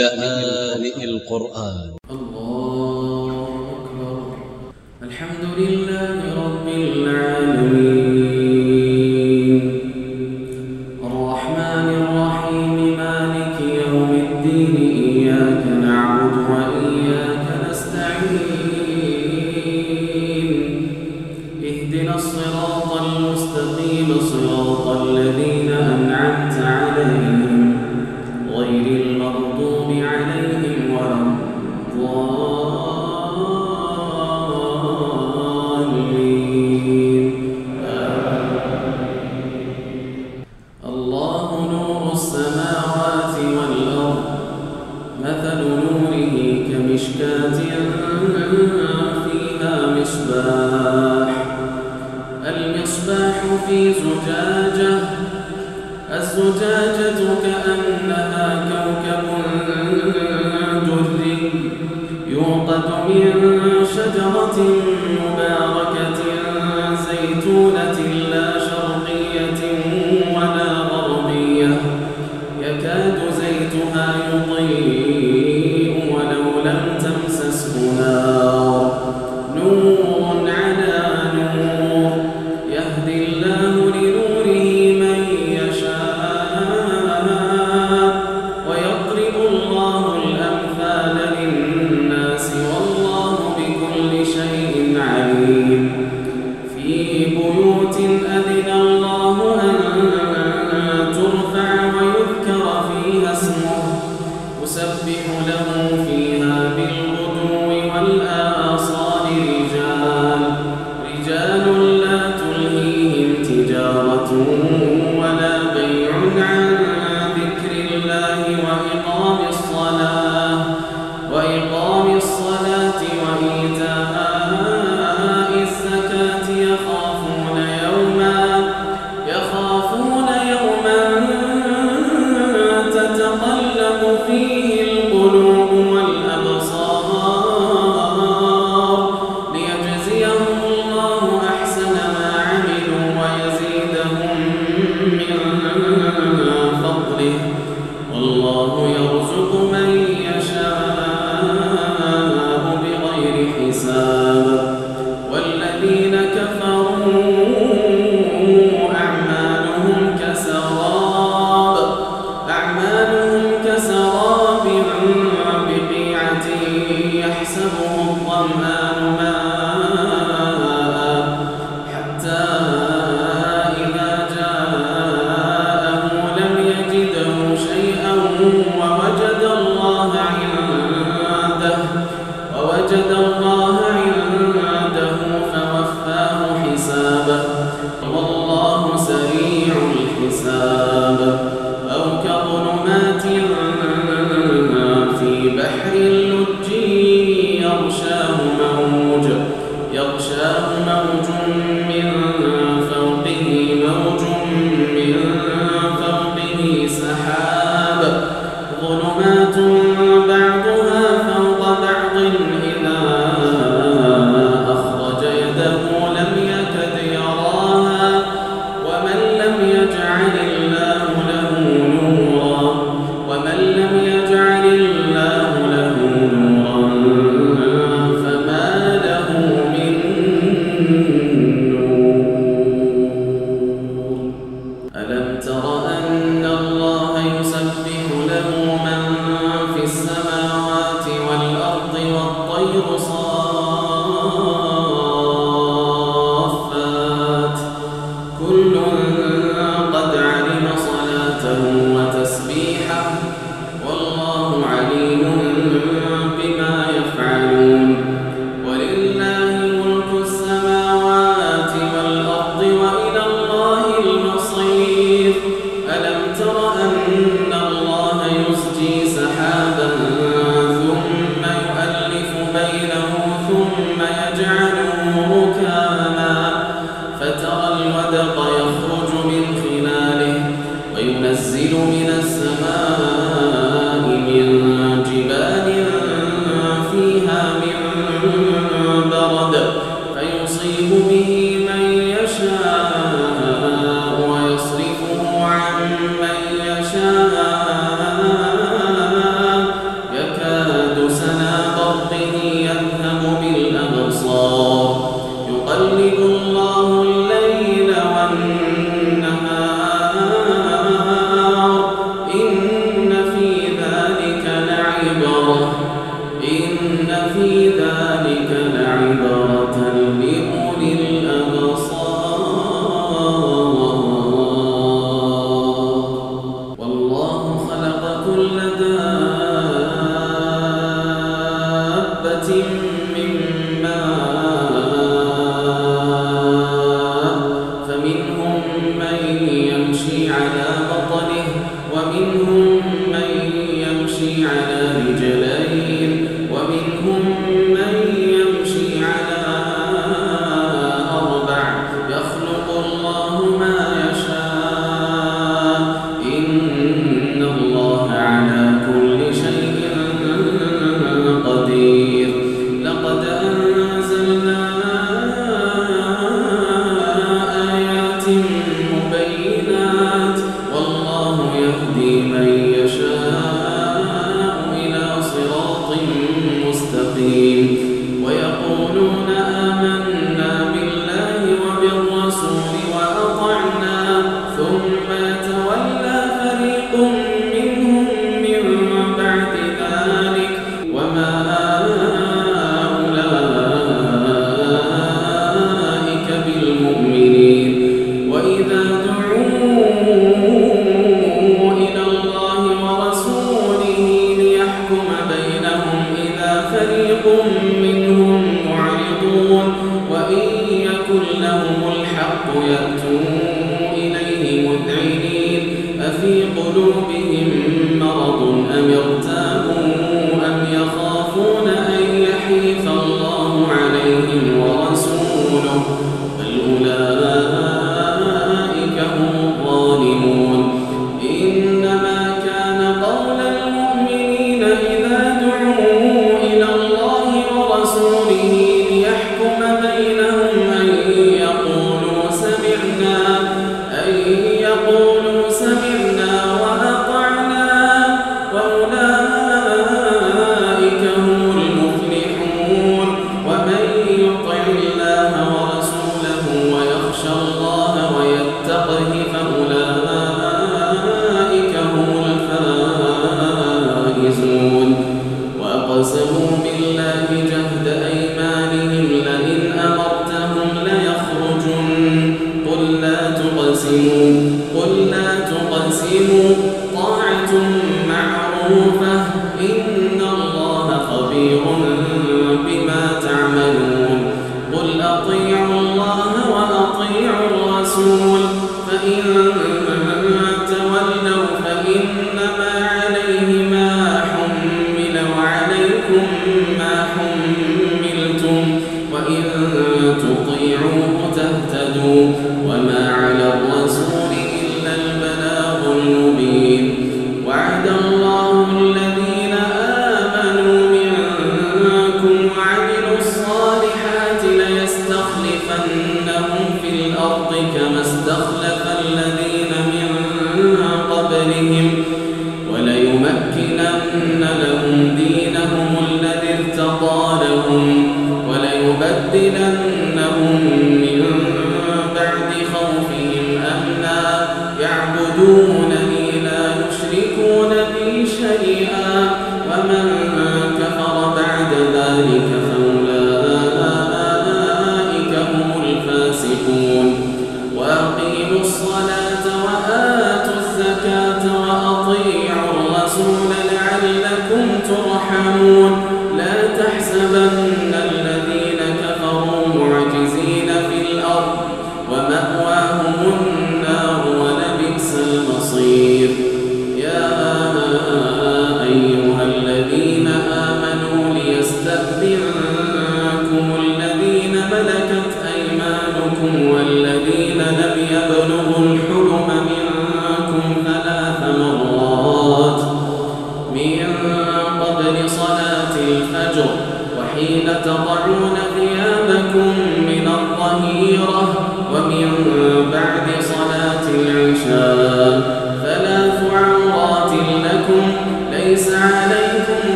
لآن القرآن.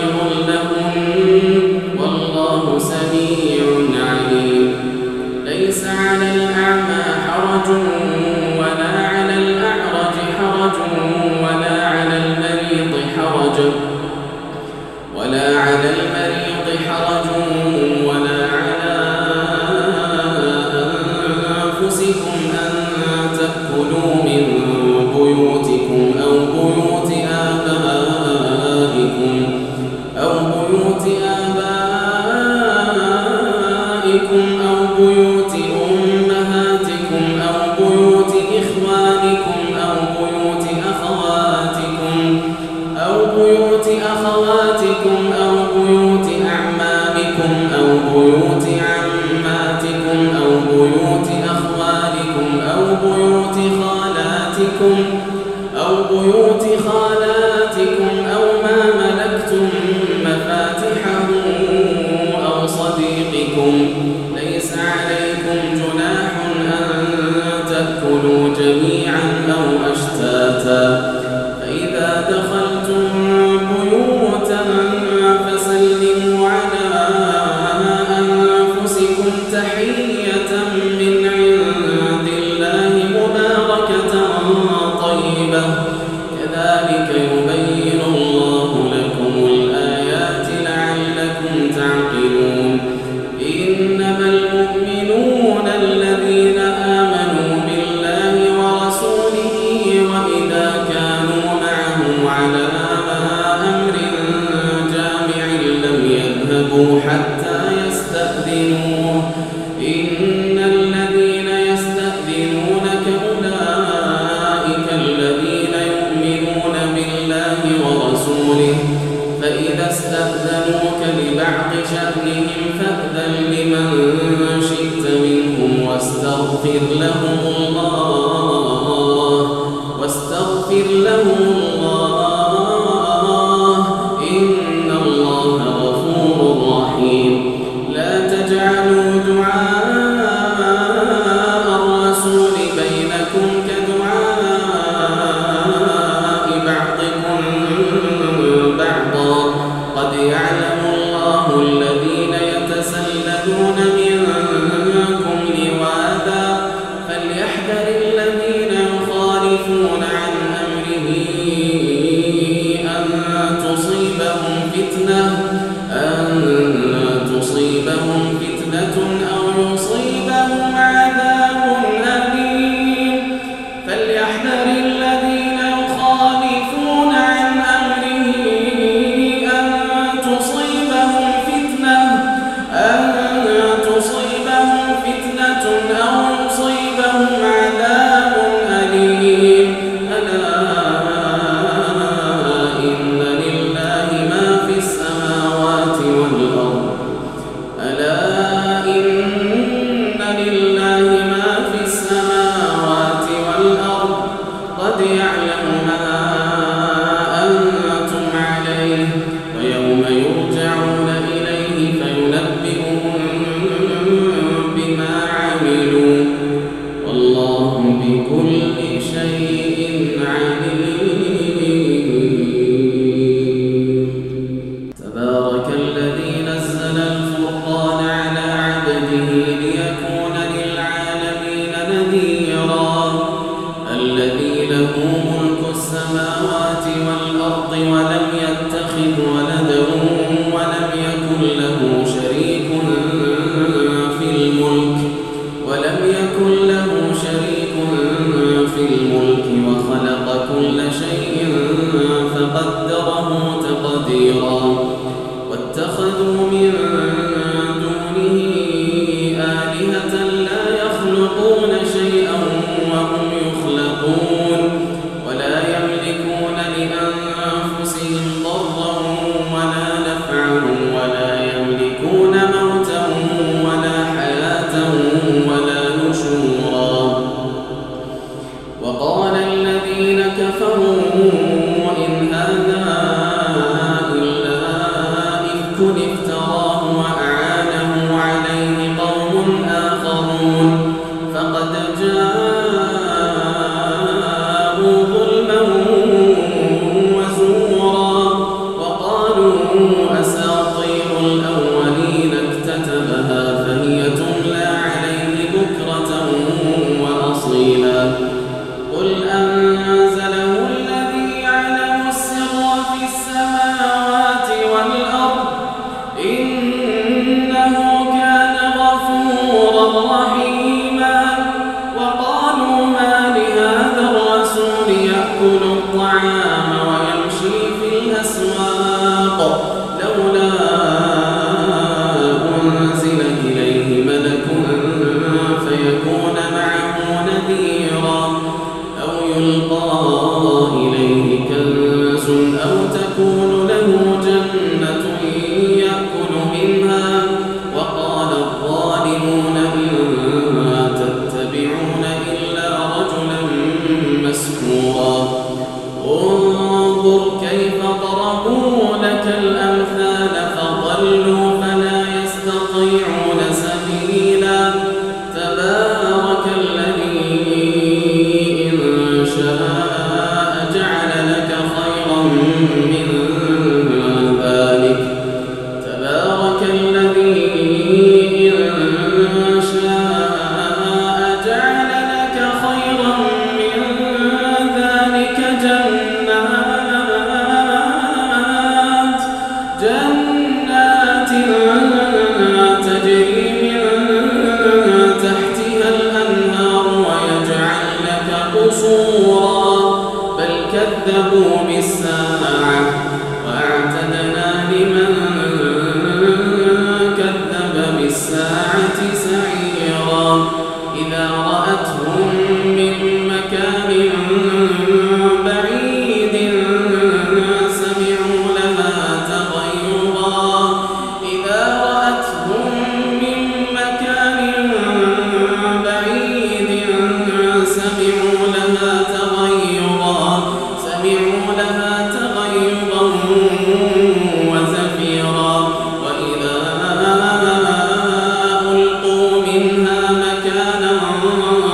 واتخذوا من Allah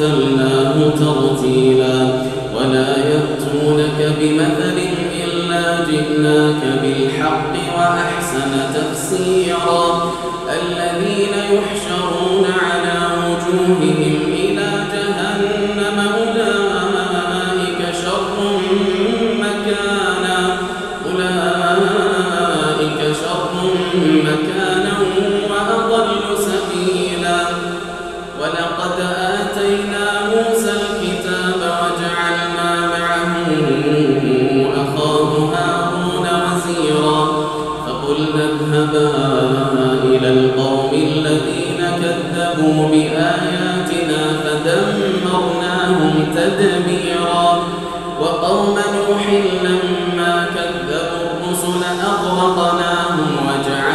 ورتلناه ترتيلا ولا يأتونك بمثل إلا جئناك بالحق وأحسن تفسيرا. الذين يحشرون على وجوههم إلى خلقناهم وجعلنا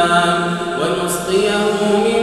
والنعام ونسقيه من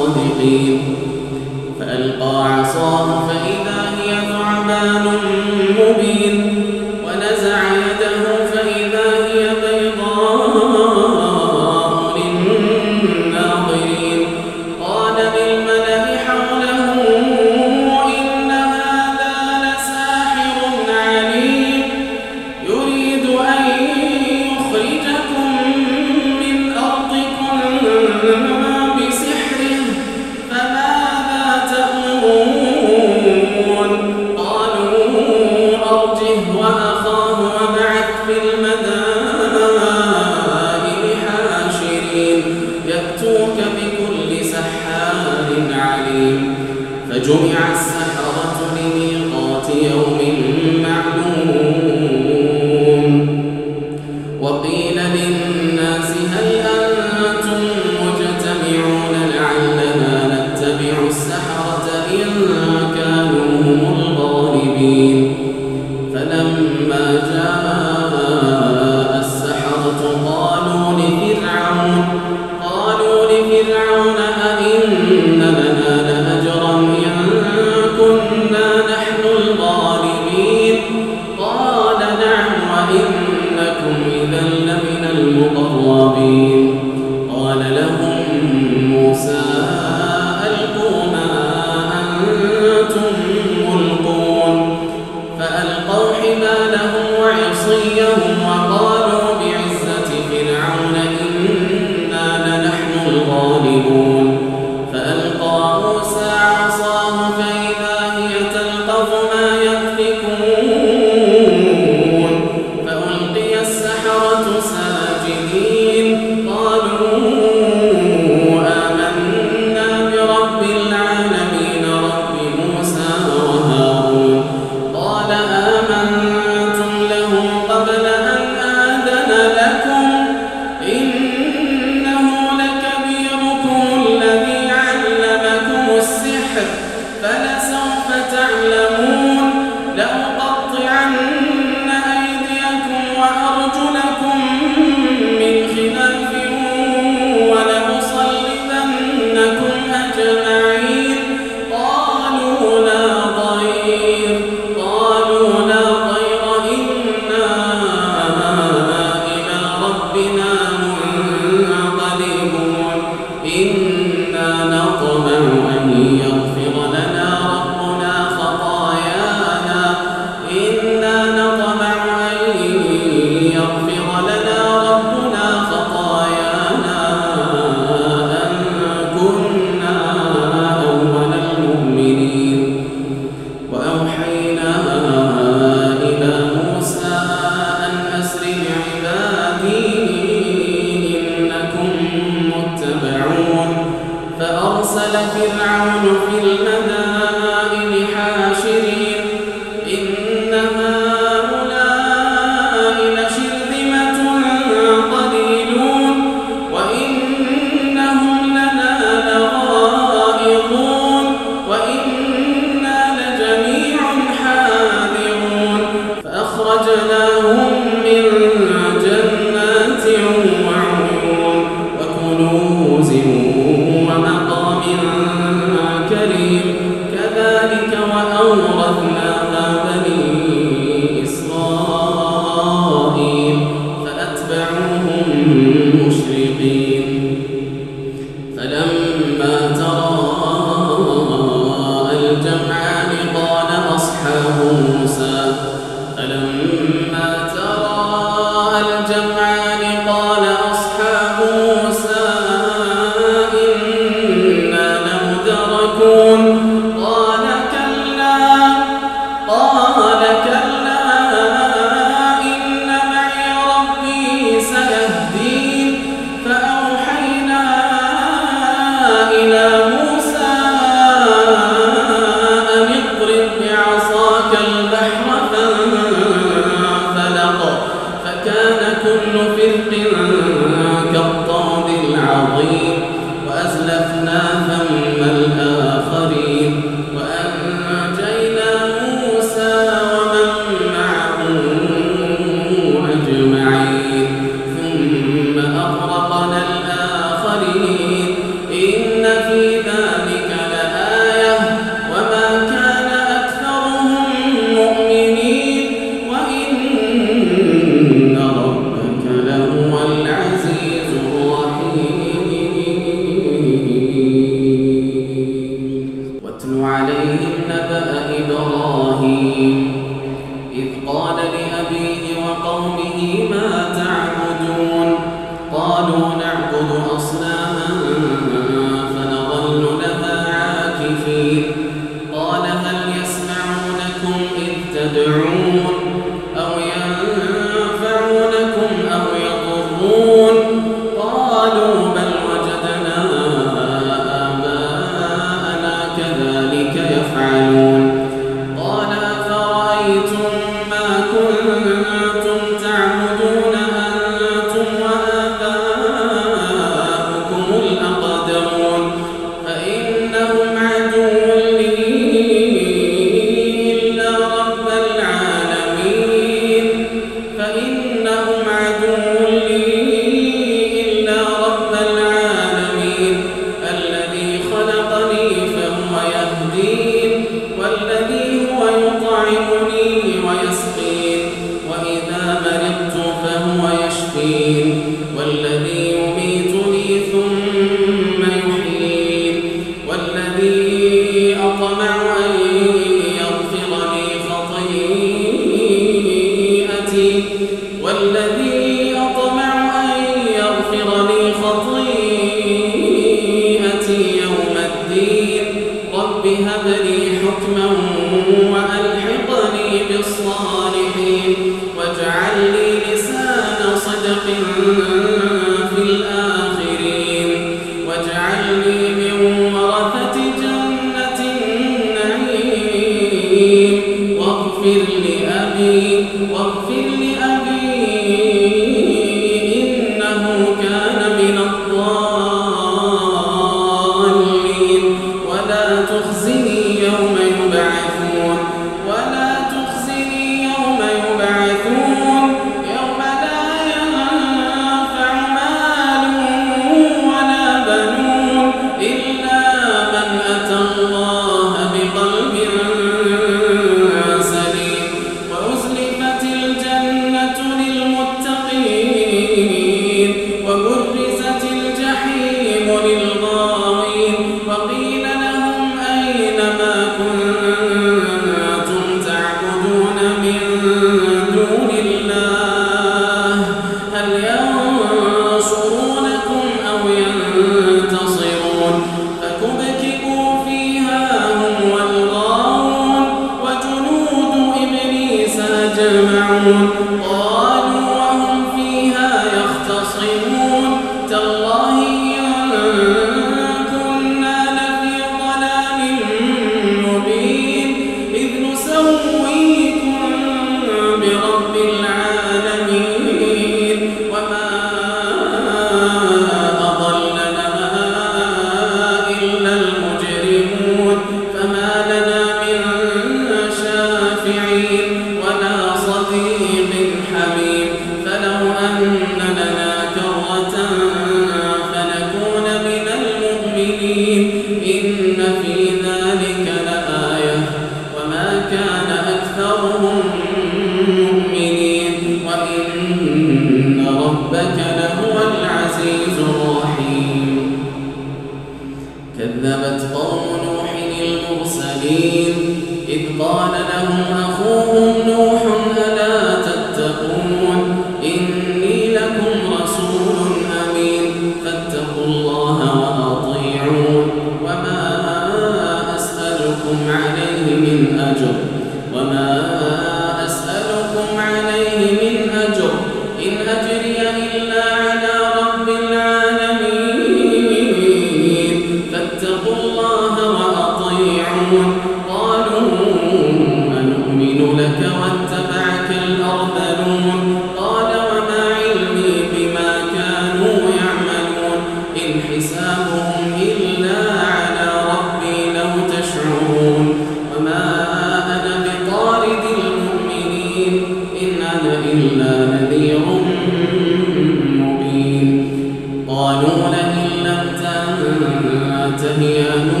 قالوا لئن لم تنته يا نوح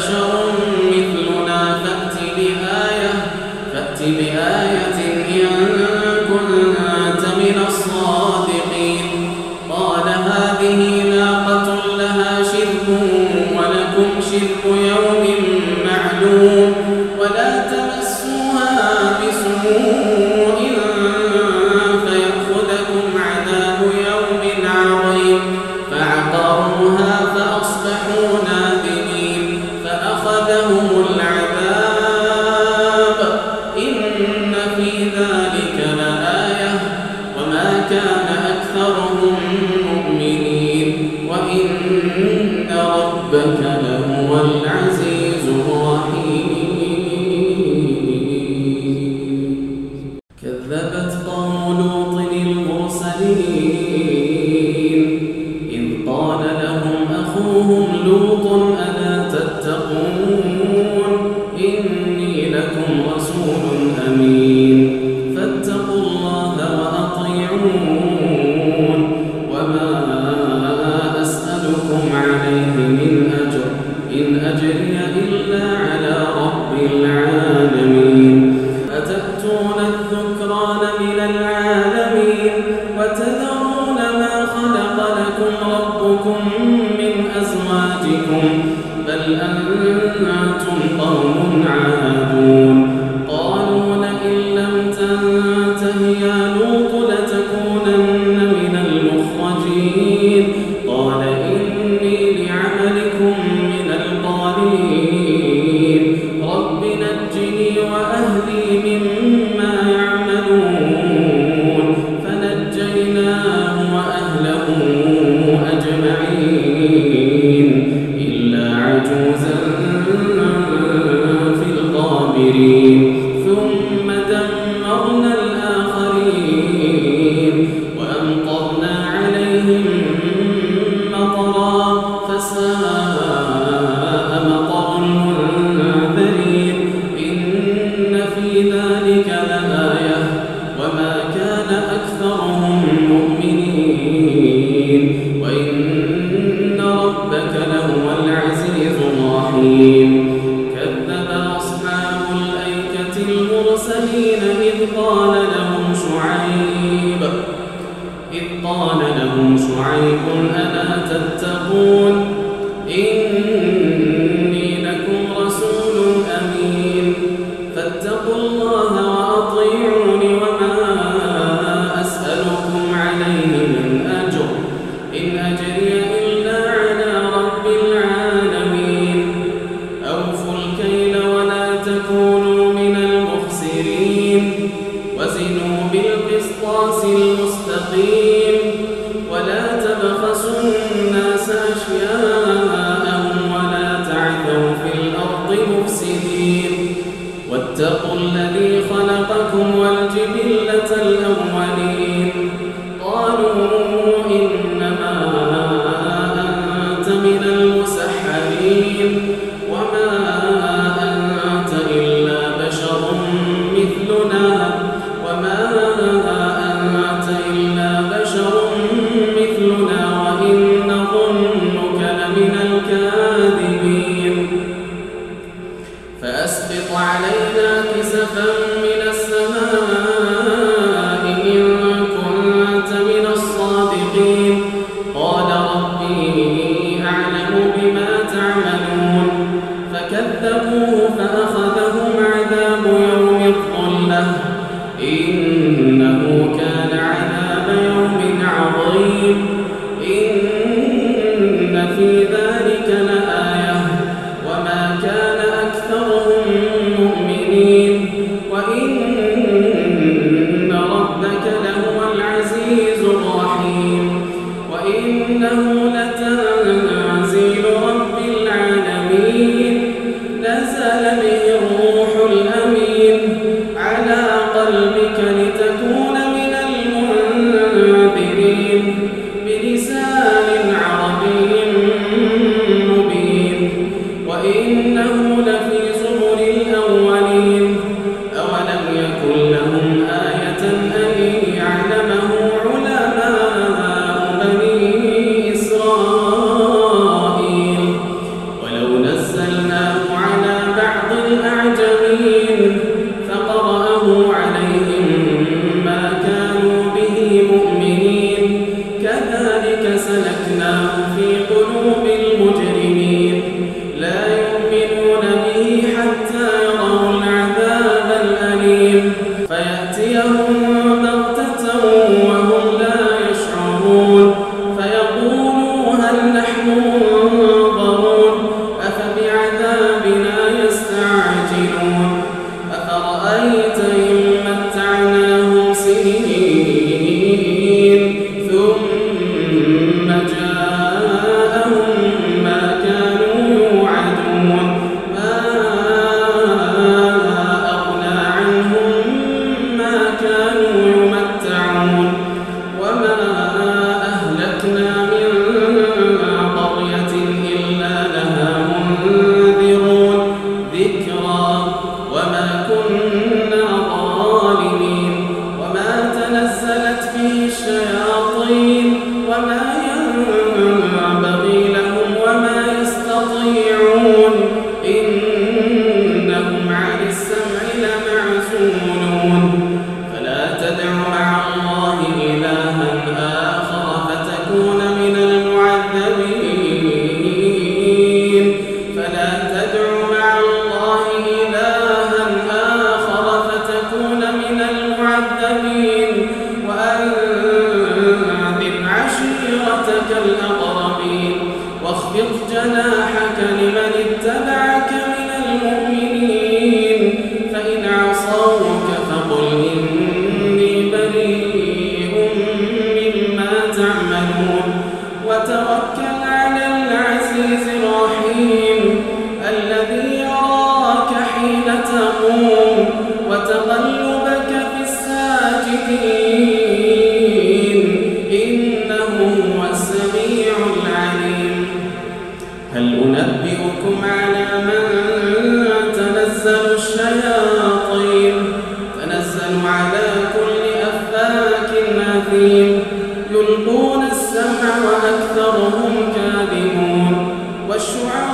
بشر مثلنا فأت بآية فأت بآية لمن الكاذبين. والشعراء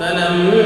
فلما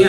الذي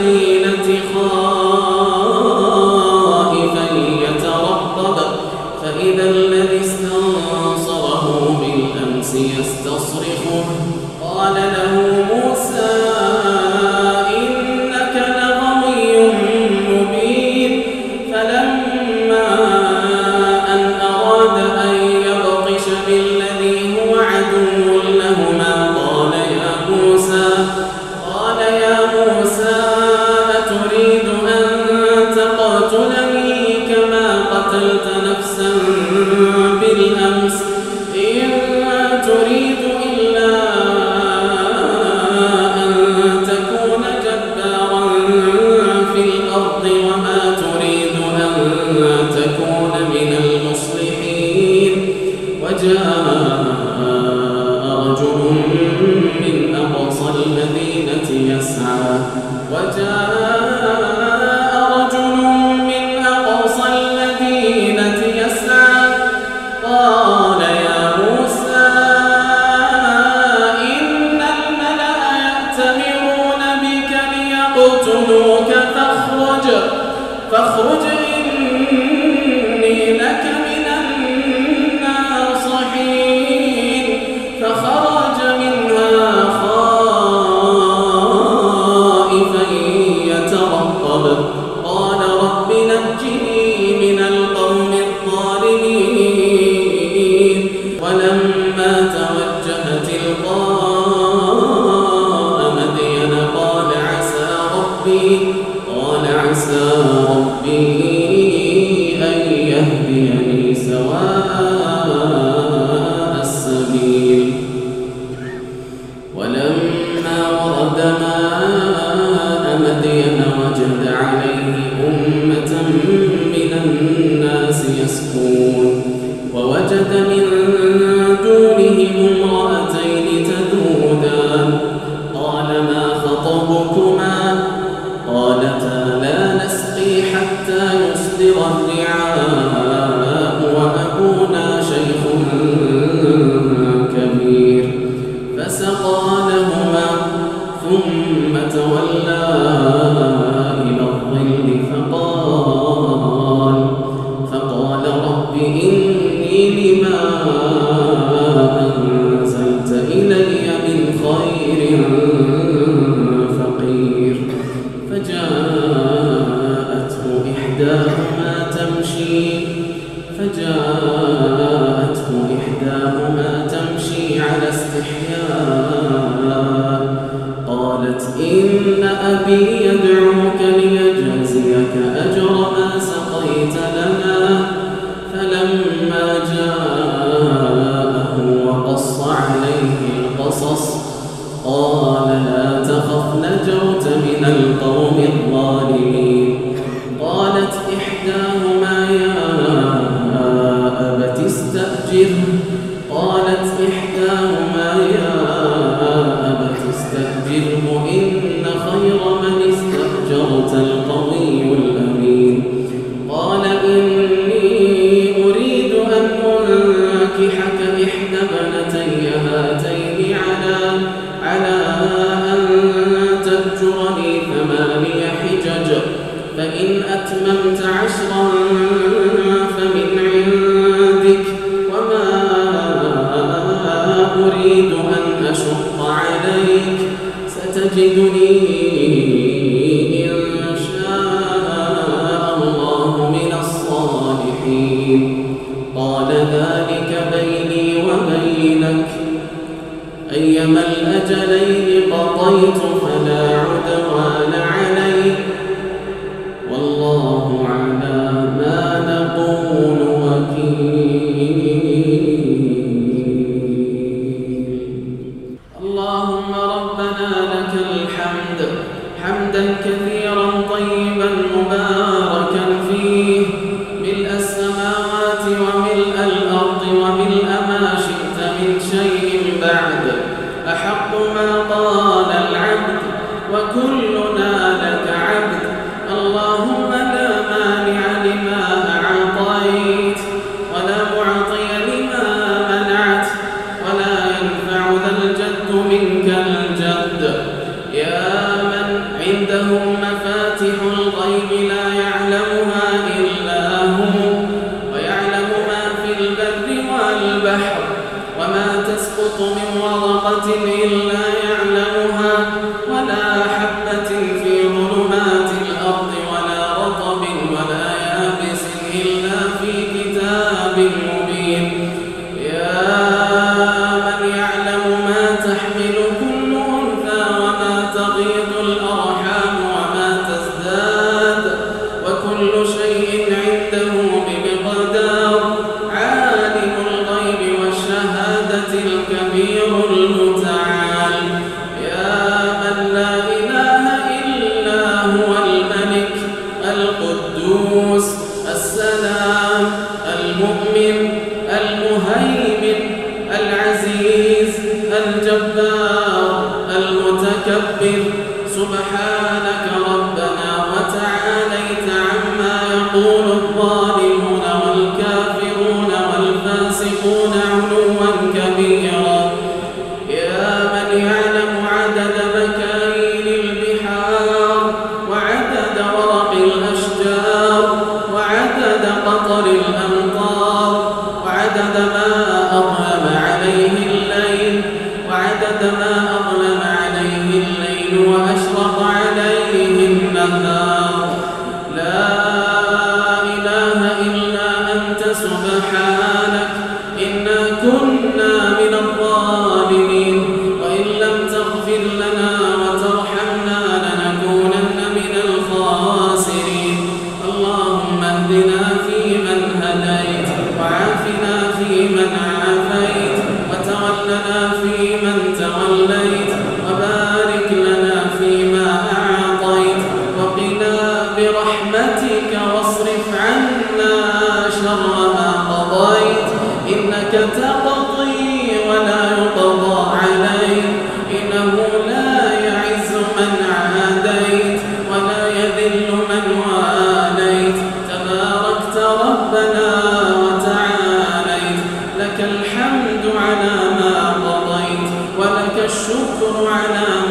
السفينة خالدين remember الشكر على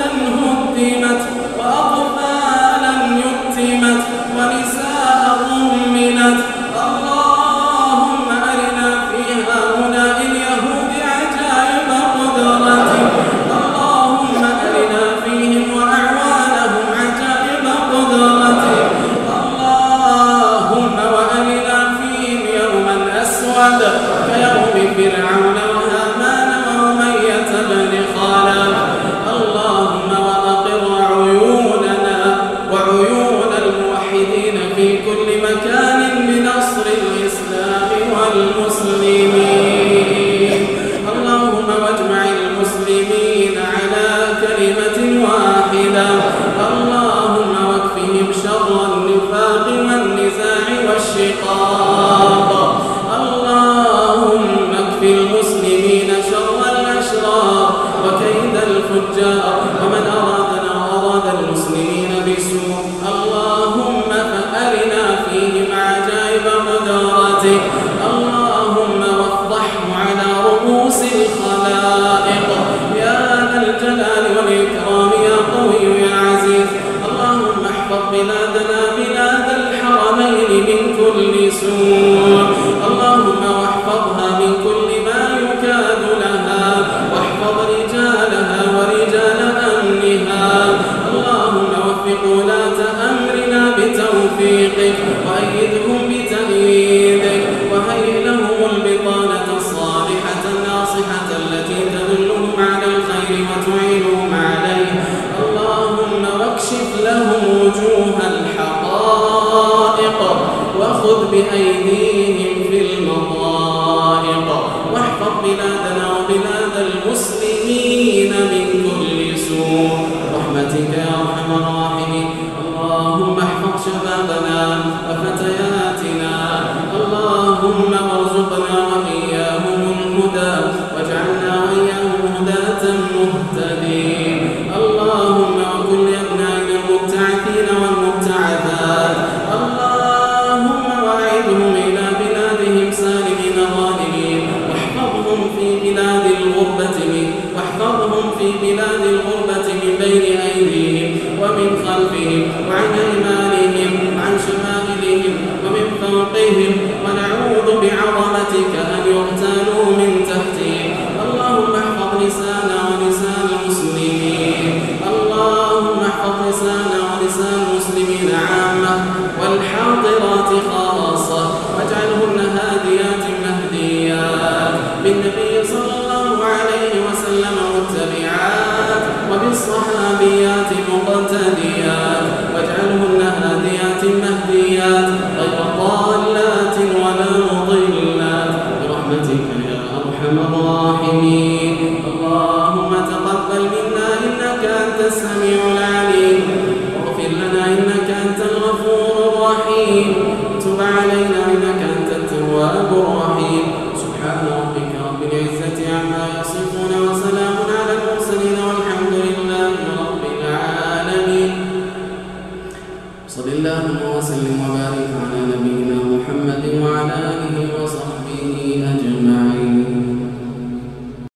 هدمت وأطفأت اللهم واحفظها من كل ما يكاد لها، واحفظ رجالها ورجال أمنها، اللهم وفق ولاة أمرنا بتوفيقك، وأيدهم بتأييدك، وهيئ لهم البطانة الصالحة الناصحة التي تدلهم على الخير وتعينهم عليه، اللهم واكشف لهم وجوه الحقائق. وخذ بأيديهم في المضائق واحفظ بلادنا وبلاد المسلمين من كل سوء. برحمتك يا أرحم الراحمين. اللهم احفظ شبابنا وفتياتنا. اللهم ارزقنا وإياهم الهدى واجعلنا وإياهم هداة مهتدين. اللهم وكل أبنائنا المبتعثين والمبتعثات. الغربة من واحفظهم في بلاد الغربة من بين أيديهم ومن خلفهم وعن أيمانهم وعن شمائلهم ومن فوقهم عافيات مقتديات واجعلهن هاديات مهديات غير ضالات ولا مضلات. برحمتك يا أرحم الراحمين. اللهم تقبل منا إنك أنت السميع العليم. واغفر لنا إنك أنت الغفور الرحيم. وتب علينا إنك أنت التواب الرحيم.